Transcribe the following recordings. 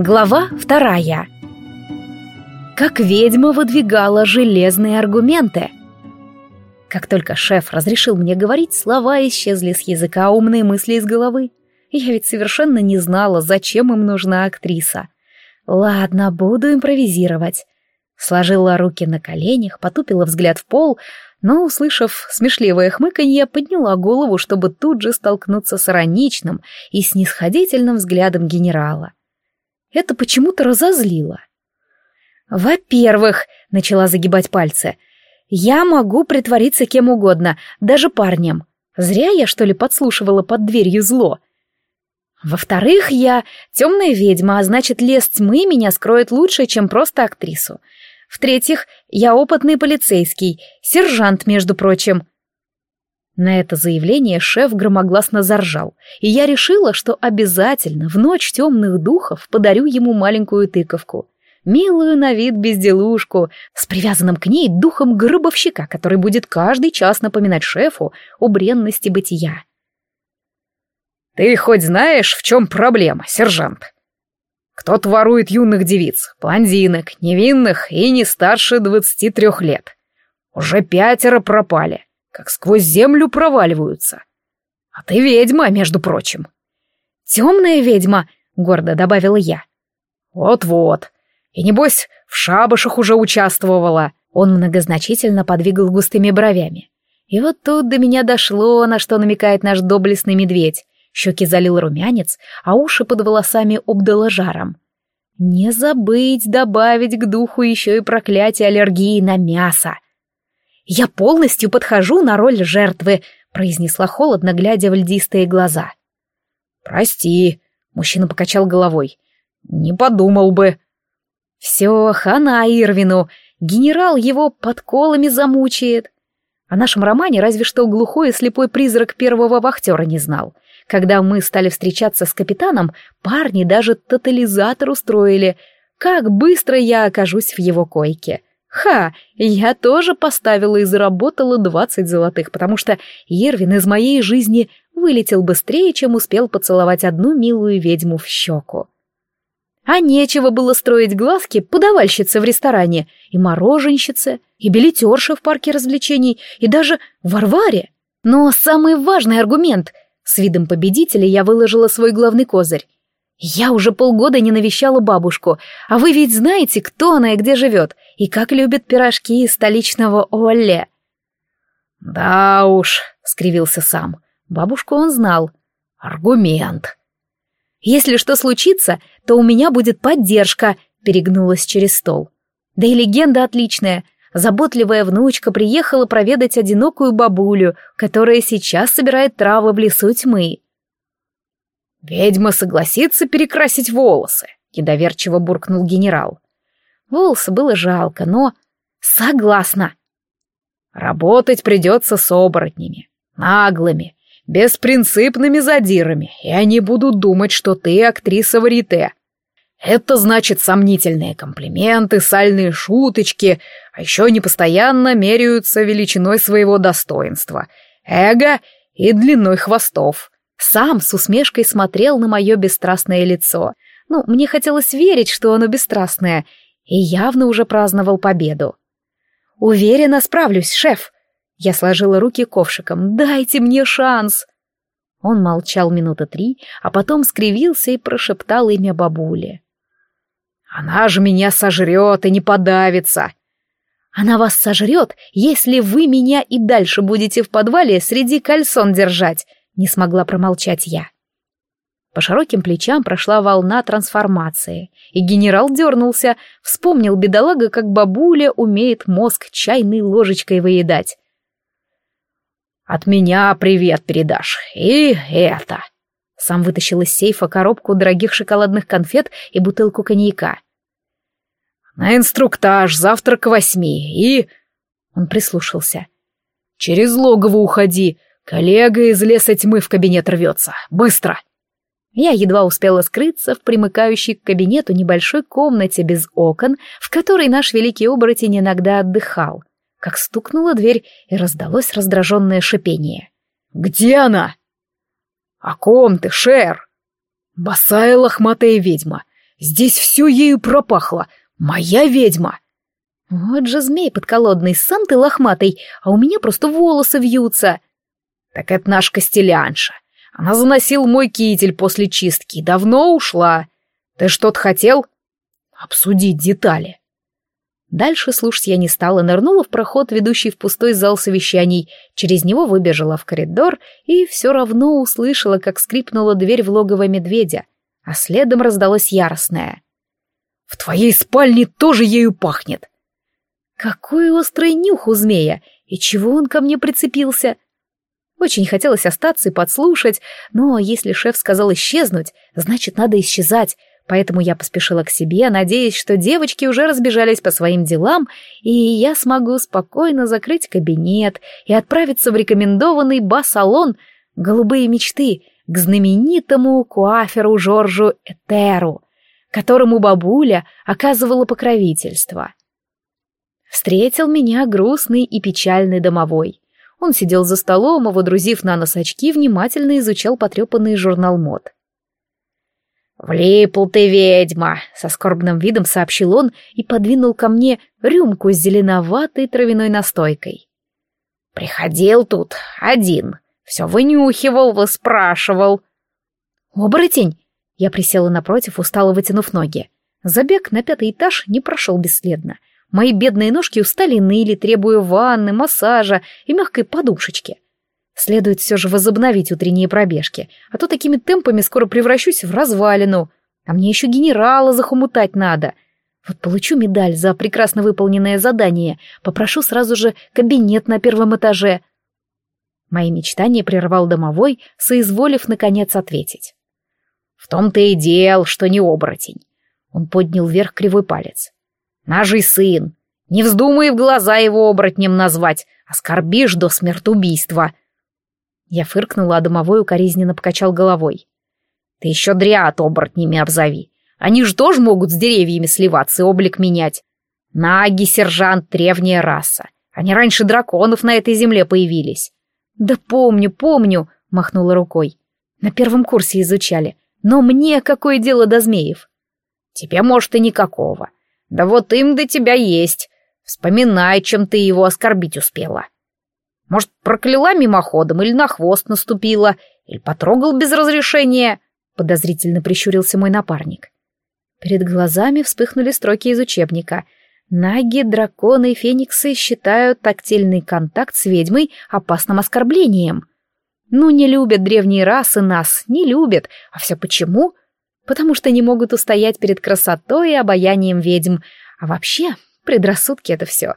Глава вторая. Как ведьма выдвигала железные аргументы. Как только шеф разрешил мне говорить, слова исчезли с языка, а умные мысли из головы. Я ведь совершенно не знала, зачем им нужна актриса. Ладно, буду импровизировать. Сложила руки на коленях, потупила взгляд в пол, но, услышав смешливое хмыканье, подняла голову, чтобы тут же столкнуться с ироничным и снисходительным взглядом генерала. Это почему-то разозлило. «Во-первых», — начала загибать пальцы, — «я могу притвориться кем угодно, даже парнем. Зря я, что ли, подслушивала под дверью зло. Во-вторых, я темная ведьма, а значит, лес тьмы меня скроет лучше, чем просто актрису. В-третьих, я опытный полицейский, сержант, между прочим. На это заявление шеф громогласно заржал, и я решила, что обязательно в ночь темных духов подарю ему маленькую тыковку. Милую на вид безделушку, с привязанным к ней духом гробовщика, который будет каждый час напоминать шефу о бренности бытия. «Ты хоть знаешь, в чем проблема, сержант?» Кто-то ворует юных девиц, блондинок, невинных и не старше 23 лет. Уже пятеро пропали как сквозь землю проваливаются. А ты ведьма, между прочим. Темная ведьма, гордо добавила я. Вот-вот. И небось, в шабашах уже участвовала. Он многозначительно подвигал густыми бровями. И вот тут до меня дошло, на что намекает наш доблестный медведь. Щеки залил румянец, а уши под волосами обдало жаром. Не забыть добавить к духу еще и проклятие аллергии на мясо. «Я полностью подхожу на роль жертвы», — произнесла холодно, глядя в льдистые глаза. «Прости», — мужчина покачал головой. «Не подумал бы». «Все, хана Ирвину, генерал его подколами замучает». О нашем романе разве что глухой и слепой призрак первого вахтера не знал. Когда мы стали встречаться с капитаном, парни даже тотализатор устроили. Как быстро я окажусь в его койке. Ха, я тоже поставила и заработала 20 золотых, потому что Ервин из моей жизни вылетел быстрее, чем успел поцеловать одну милую ведьму в щеку. А нечего было строить глазки подавальщице в ресторане, и мороженщице, и билетерше в парке развлечений, и даже Варваре. Но самый важный аргумент — с видом победителя я выложила свой главный козырь. Я уже полгода не навещала бабушку, а вы ведь знаете, кто она и где живет, и как любит пирожки из столичного Оле. Да уж, скривился сам. Бабушку он знал. Аргумент. Если что случится, то у меня будет поддержка, перегнулась через стол. Да и легенда отличная. Заботливая внучка приехала проведать одинокую бабулю, которая сейчас собирает травы в лесу тьмы. «Ведьма согласится перекрасить волосы», — недоверчиво буркнул генерал. Волосы было жалко, но... «Согласна!» «Работать придется с оборотнями, наглыми, беспринципными задирами, и они будут думать, что ты актриса варите. Это значит сомнительные комплименты, сальные шуточки, а еще они постоянно меряются величиной своего достоинства, эго и длиной хвостов». Сам с усмешкой смотрел на мое бесстрастное лицо. Ну, мне хотелось верить, что оно бесстрастное, и явно уже праздновал победу. «Уверенно справлюсь, шеф!» Я сложила руки ковшиком. «Дайте мне шанс!» Он молчал минута три, а потом скривился и прошептал имя бабули. «Она же меня сожрет и не подавится!» «Она вас сожрет, если вы меня и дальше будете в подвале среди кальсон держать!» не смогла промолчать я. По широким плечам прошла волна трансформации, и генерал дернулся, вспомнил бедолага, как бабуля умеет мозг чайной ложечкой выедать. «От меня привет передашь, и это!» Сам вытащил из сейфа коробку дорогих шоколадных конфет и бутылку коньяка. «На инструктаж, завтра к восьми, и...» Он прислушался. «Через логово уходи, Коллега из леса тьмы в кабинет рвется. Быстро!» Я едва успела скрыться в примыкающей к кабинету небольшой комнате без окон, в которой наш великий оборотень иногда отдыхал, как стукнула дверь и раздалось раздраженное шипение. «Где она?» «О ком ты, Шер?» «Босая лохматая ведьма. Здесь все ею пропахло. Моя ведьма!» «Вот же змей подколодный, сам ты лохматый, а у меня просто волосы вьются!» Так это наш Костелянша. Она заносила мой китель после чистки. и Давно ушла. Ты что-то хотел? Обсудить детали. Дальше слушать я не стала, нырнула в проход, ведущий в пустой зал совещаний. Через него выбежала в коридор и все равно услышала, как скрипнула дверь в логово медведя, а следом раздалось яростное. «В твоей спальне тоже ею пахнет!» «Какой острый нюх у змея! И чего он ко мне прицепился?» Очень хотелось остаться и подслушать, но если шеф сказал исчезнуть, значит, надо исчезать, поэтому я поспешила к себе, надеясь, что девочки уже разбежались по своим делам, и я смогу спокойно закрыть кабинет и отправиться в рекомендованный бас-салон «Голубые мечты» к знаменитому куаферу Жоржу Этеру, которому бабуля оказывала покровительство. Встретил меня грустный и печальный домовой — он сидел за столом а и, водрузив на нос очки, внимательно изучал потрепанный журнал мод. «Влипл ты, ведьма!» — со скорбным видом сообщил он и подвинул ко мне рюмку с зеленоватой травяной настойкой. «Приходил тут один, все вынюхивал, выспрашивал». «Оборотень!» — я присела напротив, устало вытянув ноги. Забег на пятый этаж не прошел бесследно. Мои бедные ножки устали ныли, требуя ванны, массажа и мягкой подушечки. Следует все же возобновить утренние пробежки, а то такими темпами скоро превращусь в развалину. А мне еще генерала захомутать надо. Вот получу медаль за прекрасно выполненное задание, попрошу сразу же кабинет на первом этаже. Мои мечтания прервал домовой, соизволив, наконец, ответить. «В том-то и дел, что не оборотень». Он поднял вверх кривой палец. Нажий сын. Не вздумай в глаза его оборотнем назвать. Оскорбишь до смертубийства. Я фыркнула, а домовой укоризненно покачал головой. Ты еще дриад оборотнями обзови. Они ж тоже могут с деревьями сливаться и облик менять. Наги, сержант, древняя раса. Они раньше драконов на этой земле появились. Да помню, помню, махнула рукой. На первом курсе изучали. Но мне какое дело до змеев? Тебе, может, и никакого. Да вот им до тебя есть. Вспоминай, чем ты его оскорбить успела. Может, прокляла мимоходом или на хвост наступила, или потрогал без разрешения?» Подозрительно прищурился мой напарник. Перед глазами вспыхнули строки из учебника. Наги, драконы и фениксы считают тактильный контакт с ведьмой опасным оскорблением. Ну, не любят древние расы нас, не любят. А все почему? — потому что не могут устоять перед красотой и обаянием ведьм. А вообще, предрассудки это все.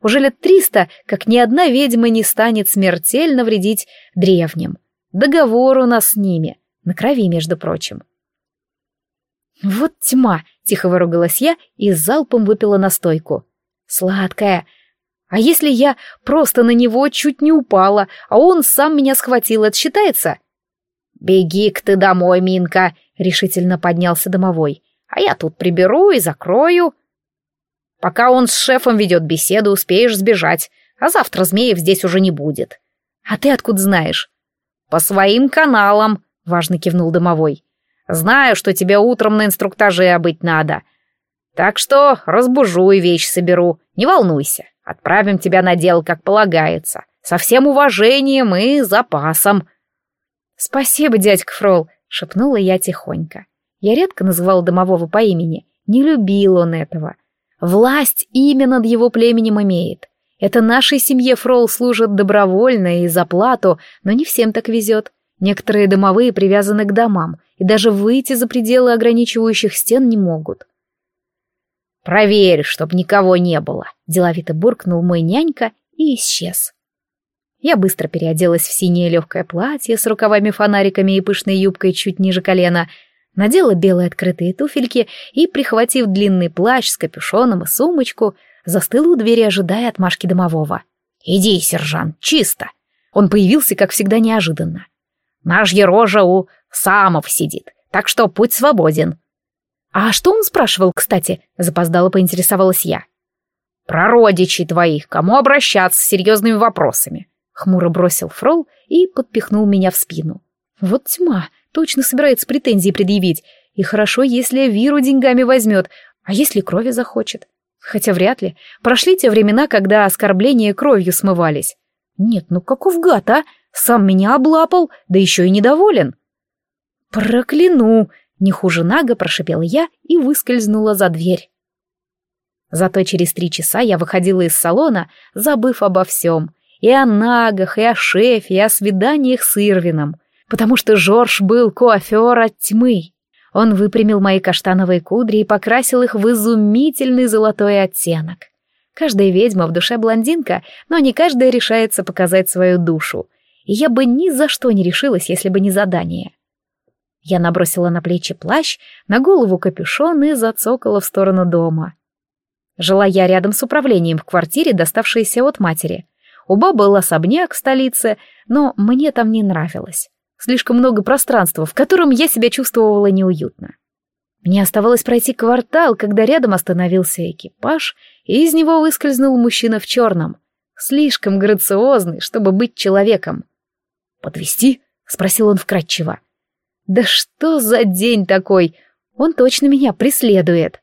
Уже лет триста, как ни одна ведьма не станет смертельно вредить древним. Договор у нас с ними, на крови, между прочим. «Вот тьма!» — тихо выругалась я и залпом выпила настойку. «Сладкая! А если я просто на него чуть не упала, а он сам меня схватил, это считается?» «Беги к ты домой, Минка!» — решительно поднялся домовой. «А я тут приберу и закрою». «Пока он с шефом ведет беседу, успеешь сбежать, а завтра змеев здесь уже не будет». «А ты откуда знаешь?» «По своим каналам», — важно кивнул домовой. «Знаю, что тебе утром на инструктаже быть надо. Так что разбужу и вещь соберу. Не волнуйся, отправим тебя на дело, как полагается, со всем уважением и запасом». «Спасибо, дядька Фрол!» — шепнула я тихонько. Я редко называл домового по имени, не любил он этого. Власть имя над его племенем имеет. Это нашей семье Фрол служат добровольно и за плату, но не всем так везет. Некоторые домовые привязаны к домам и даже выйти за пределы ограничивающих стен не могут. «Проверь, чтоб никого не было», — деловито буркнул мой нянька и исчез. Я быстро переоделась в синее легкое платье с рукавами-фонариками и пышной юбкой чуть ниже колена, надела белые открытые туфельки и, прихватив длинный плащ с капюшоном и сумочку, застыла у двери, ожидая отмашки домового. «Иди, сержант, чисто!» Он появился, как всегда, неожиданно. «Наш Ерожа у Самов сидит, так что путь свободен». «А что он спрашивал, кстати?» — запоздало поинтересовалась я. «Про родичей твоих, кому обращаться с серьезными вопросами. Хмуро бросил Фрол и подпихнул меня в спину. «Вот тьма! Точно собирается претензии предъявить. И хорошо, если Виру деньгами возьмет, а если крови захочет. Хотя вряд ли. Прошли те времена, когда оскорбления кровью смывались. Нет, ну каков гад, а? Сам меня облапал, да еще и недоволен». «Прокляну!» — не хуже Нага прошипела я и выскользнула за дверь. Зато через три часа я выходила из салона, забыв обо всем — и о нагах, и о шефе, и о свиданиях с Ирвином, потому что Жорж был коафер от тьмы. Он выпрямил мои каштановые кудри и покрасил их в изумительный золотой оттенок. Каждая ведьма в душе блондинка, но не каждая решается показать свою душу. И я бы ни за что не решилась, если бы не задание. Я набросила на плечи плащ, на голову капюшон и зацокала в сторону дома. Жила я рядом с управлением в квартире, доставшейся от матери. Уба был особняк столице, но мне там не нравилось. Слишком много пространства, в котором я себя чувствовала неуютно. Мне оставалось пройти квартал, когда рядом остановился экипаж, и из него выскользнул мужчина в черном. Слишком грациозный, чтобы быть человеком. «Подвезти?» — спросил он вкратчиво. «Да что за день такой? Он точно меня преследует!»